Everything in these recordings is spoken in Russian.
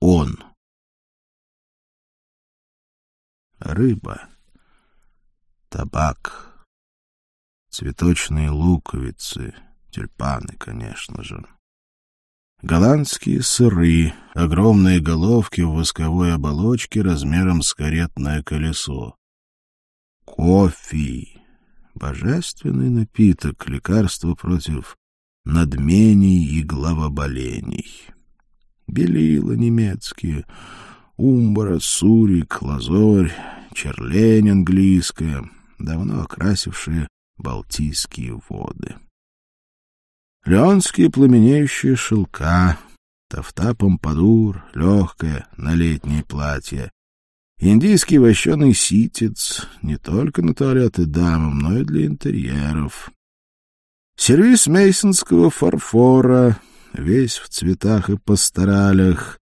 он. Рыба, табак, цветочные луковицы, тюльпаны, конечно же. Голландские сыры, огромные головки в восковой оболочке размером с каретное колесо. Кофе, божественный напиток, лекарство против надмений и главоболений. Белила немецкие, умбра, сурик, лазорь, черлень английская, давно окрасившие Балтийские воды. Леонские пламенеющие шелка, тафта помпадур, легкое на летнее платье, индийский вощеный ситец, не только на туалеты дамам, но и для интерьеров. Сервис мейсонского фарфора, весь в цветах и пасторалях,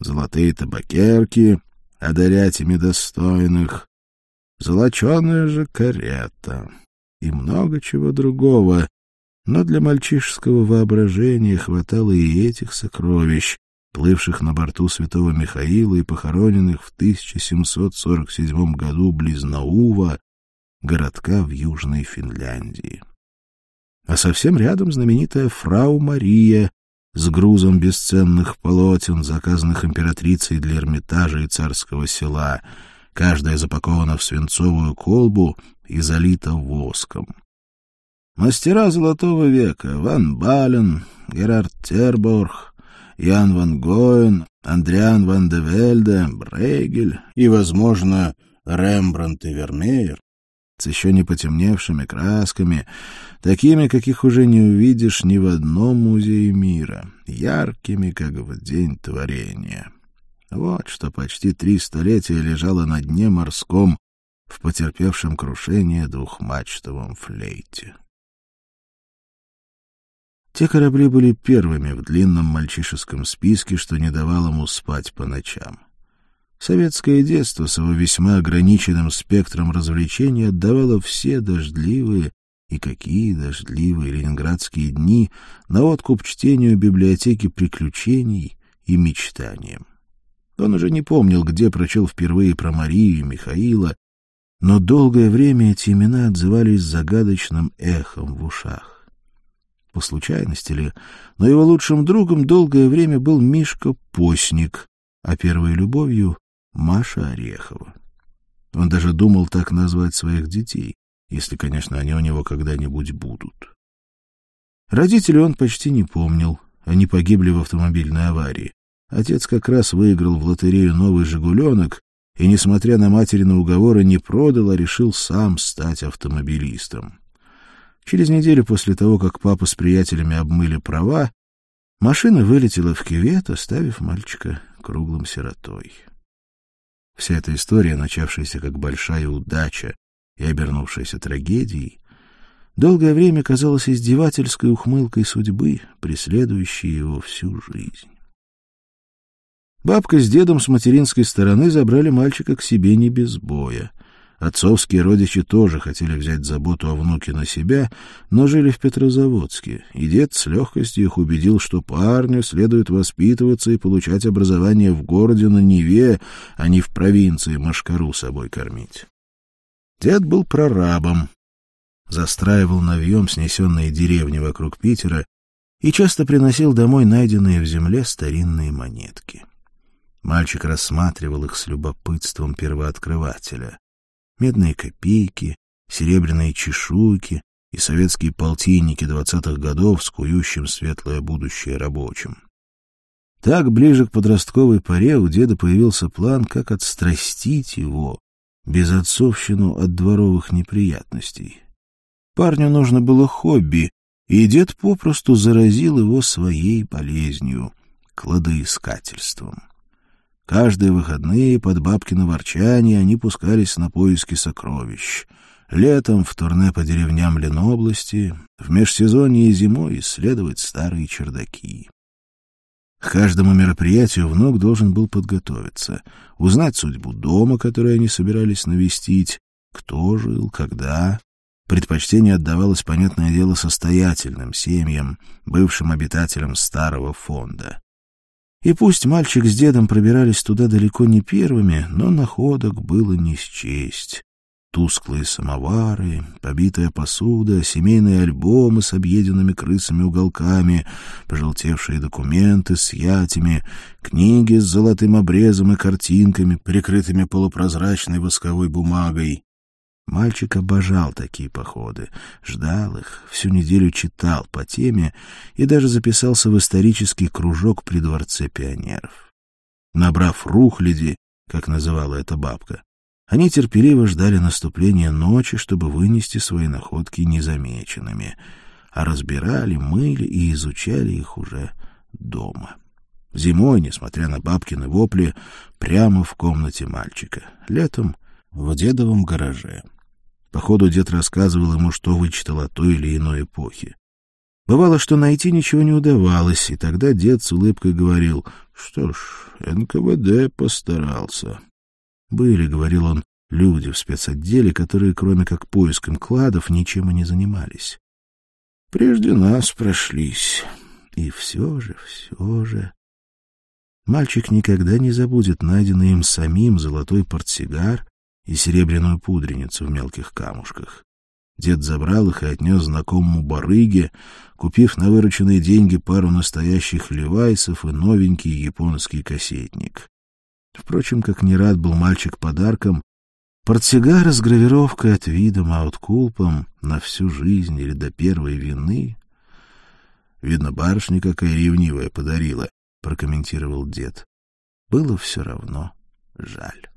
золотые табакерки, одарять ими достойных, золоченая же карета и много чего другого, но для мальчишеского воображения хватало и этих сокровищ, плывших на борту святого Михаила и похороненных в 1747 году близ Наува, городка в Южной Финляндии. А совсем рядом знаменитая фрау Мария с грузом бесценных полотен, заказанных императрицей для Эрмитажа и царского села, каждая запакована в свинцовую колбу и залита воском. Мастера Золотого века Ван Бален, Герард Терборг, Ян Ван Гоен, Андриан Ван де Вельде, Брейгель и, возможно, Рембрандт и Вермеер с еще не потемневшими красками, такими, каких уже не увидишь ни в одном музее мира, яркими, как в день творения. Вот что почти три столетия лежало на дне морском в потерпевшем крушение двухмачтовом флейте. Те корабли были первыми в длинном мальчишеском списке, что не давало ему спать по ночам. Советское детство с его весьма ограниченным спектром развлечений отдавало все дождливые и какие дождливые ленинградские дни на откуп чтению библиотеки приключений и мечтаниям. Он уже не помнил, где прочел впервые про Марию и Михаила, но долгое время эти имена отзывались загадочным эхом в ушах по случайности ли, но его лучшим другом долгое время был Мишка Постник, а первой любовью — Маша Орехова. Он даже думал так назвать своих детей, если, конечно, они у него когда-нибудь будут. Родителей он почти не помнил, они погибли в автомобильной аварии. Отец как раз выиграл в лотерею новый «Жигуленок» и, несмотря на материны уговоры, не продал, а решил сам стать автомобилистом. Через неделю после того, как папа с приятелями обмыли права, машина вылетела в кювет, оставив мальчика круглым сиротой. Вся эта история, начавшаяся как большая удача и обернувшаяся трагедией, долгое время казалась издевательской ухмылкой судьбы, преследующей его всю жизнь. Бабка с дедом с материнской стороны забрали мальчика к себе не без боя — Отцовские родичи тоже хотели взять заботу о внуке на себя, но жили в Петрозаводске, и дед с легкостью их убедил, что парню следует воспитываться и получать образование в городе на Неве, а не в провинции Машкару собой кормить. Дед был прорабом, застраивал навьем снесенные деревни вокруг Питера и часто приносил домой найденные в земле старинные монетки. Мальчик рассматривал их с любопытством первооткрывателя медные копейки, серебряные чешуйки и советские полтинники двадцатых годов с кующим светлое будущее рабочим. Так, ближе к подростковой поре, у деда появился план, как отстрастить его, без отцовщину от дворовых неприятностей. Парню нужно было хобби, и дед попросту заразил его своей болезнью — кладоискательством. Каждые выходные под бабкино ворчание они пускались на поиски сокровищ. Летом в турне по деревням Ленобласти, в межсезонье и зимой исследовать старые чердаки. К каждому мероприятию внук должен был подготовиться, узнать судьбу дома, который они собирались навестить, кто жил, когда. Предпочтение отдавалось, понятное дело, состоятельным семьям, бывшим обитателям старого фонда. И пусть мальчик с дедом пробирались туда далеко не первыми, но находок было не счесть. Тусклые самовары, побитая посуда, семейные альбомы с объеденными крысами уголками, пожелтевшие документы с ятями, книги с золотым обрезом и картинками, прикрытыми полупрозрачной восковой бумагой. Мальчик обожал такие походы, ждал их, всю неделю читал по теме и даже записался в исторический кружок при Дворце пионеров. Набрав рухляди, как называла эта бабка, они терпеливо ждали наступления ночи, чтобы вынести свои находки незамеченными, а разбирали, мыли и изучали их уже дома. Зимой, несмотря на бабкины вопли, прямо в комнате мальчика, летом — в дедовом гараже. Походу, дед рассказывал ему, что вычитал о той или иной эпохе. Бывало, что найти ничего не удавалось, и тогда дед с улыбкой говорил, что ж, НКВД постарался. Были, — говорил он, — люди в спецотделе, которые, кроме как поиском кладов, ничем и не занимались. Прежде нас прошлись. И все же, все же... Мальчик никогда не забудет найденный им самим золотой портсигар и серебряную пудреницу в мелких камушках. Дед забрал их и отнес знакомому барыге, купив на вырученные деньги пару настоящих левайсов и новенький японский кассетник. Впрочем, как не рад был мальчик подарком, портсигар с гравировкой от вида ауткулпом на всю жизнь или до первой вины. Видно, барышня какая ревнивая подарила, прокомментировал дед. Было все равно жаль.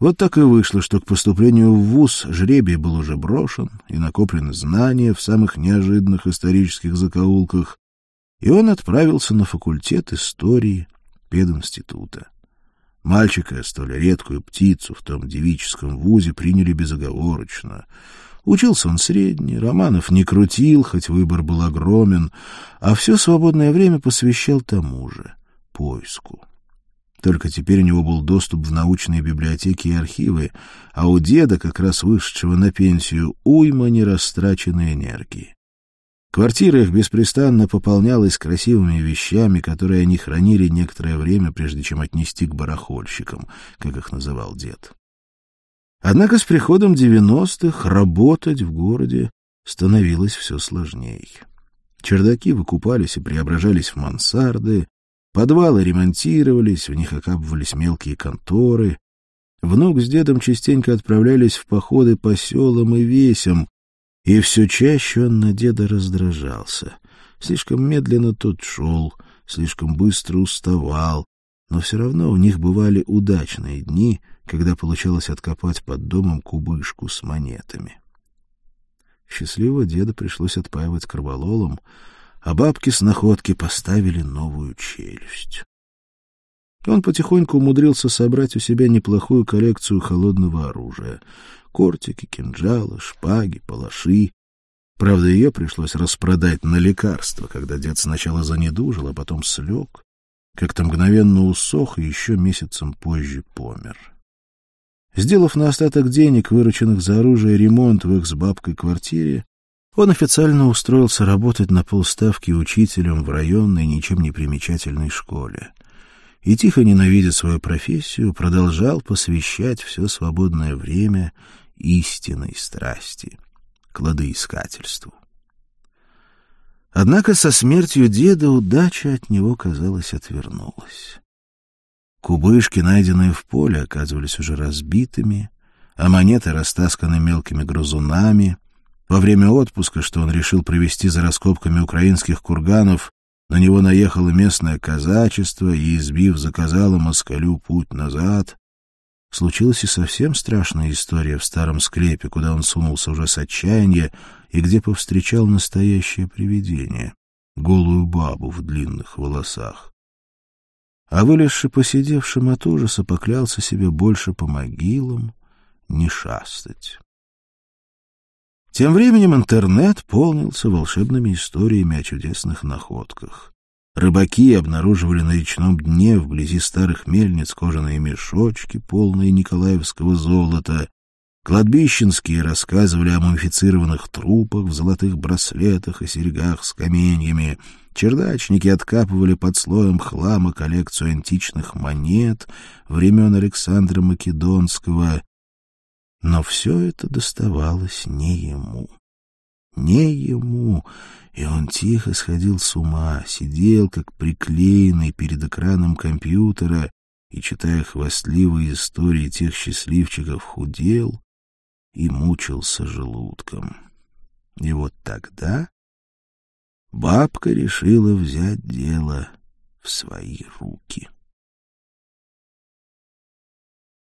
Вот так и вышло, что к поступлению в вуз жребий был уже брошен, и накоплены знания в самых неожиданных исторических закоулках, и он отправился на факультет истории пединститута. Мальчика, столь редкую птицу в том девическом вузе, приняли безоговорочно. Учился он средний, романов не крутил, хоть выбор был огромен, а все свободное время посвящал тому же — поиску. Только теперь у него был доступ в научные библиотеки и архивы, а у деда, как раз вышедшего на пенсию, уйма нерастраченной энергии. Квартира их беспрестанно пополнялась красивыми вещами, которые они хранили некоторое время, прежде чем отнести к барахольщикам, как их называл дед. Однако с приходом девяностых работать в городе становилось все сложнее. Чердаки выкупались и преображались в мансарды, подвалы ремонтировались, в них окапывались мелкие конторы. Внук с дедом частенько отправлялись в походы по селам и весям, и все чаще он на деда раздражался. Слишком медленно тот шел, слишком быстро уставал, но все равно у них бывали удачные дни, когда получалось откопать под домом кубышку с монетами. Счастливого деда пришлось отпаивать карвалолом, а бабки с находки поставили новую челюсть. Он потихоньку умудрился собрать у себя неплохую коллекцию холодного оружия кортики, кинжалы, шпаги, палаши. Правда, ее пришлось распродать на лекарства, когда дед сначала занедужил, а потом слег, как-то мгновенно усох и еще месяцем позже помер. Сделав на остаток денег, вырученных за оружие, ремонт в их с бабкой квартире, он официально устроился работать на полставки учителем в районной, ничем не примечательной школе. И, тихо ненавидя свою профессию, продолжал посвящать все свободное время истинной страсти, кладоискательству. Однако со смертью деда удача от него, казалось, отвернулась. Кубышки, найденные в поле, оказывались уже разбитыми, а монеты растасканы мелкими грузунами. Во время отпуска, что он решил провести за раскопками украинских курганов, на него наехало местное казачество и, избив, заказало москалю путь назад, Случилась и совсем страшная история в старом склепе, куда он сунулся уже с отчаяния и где повстречал настоящее привидение — голую бабу в длинных волосах. А вылезший посидевшим от ужаса поклялся себе больше по могилам не шастать. Тем временем интернет полнился волшебными историями о чудесных находках. Рыбаки обнаруживали на речном дне вблизи старых мельниц кожаные мешочки, полные николаевского золота. Кладбищенские рассказывали о мумифицированных трупах в золотых браслетах и серьгах с каменьями. Чердачники откапывали под слоем хлама коллекцию античных монет времен Александра Македонского. Но все это доставалось не ему. Не ему, и он тихо сходил с ума, сидел как приклеенный перед экраном компьютера и, читая хвастливые истории тех счастливчиков, худел и мучился желудком. И вот тогда бабка решила взять дело в свои руки.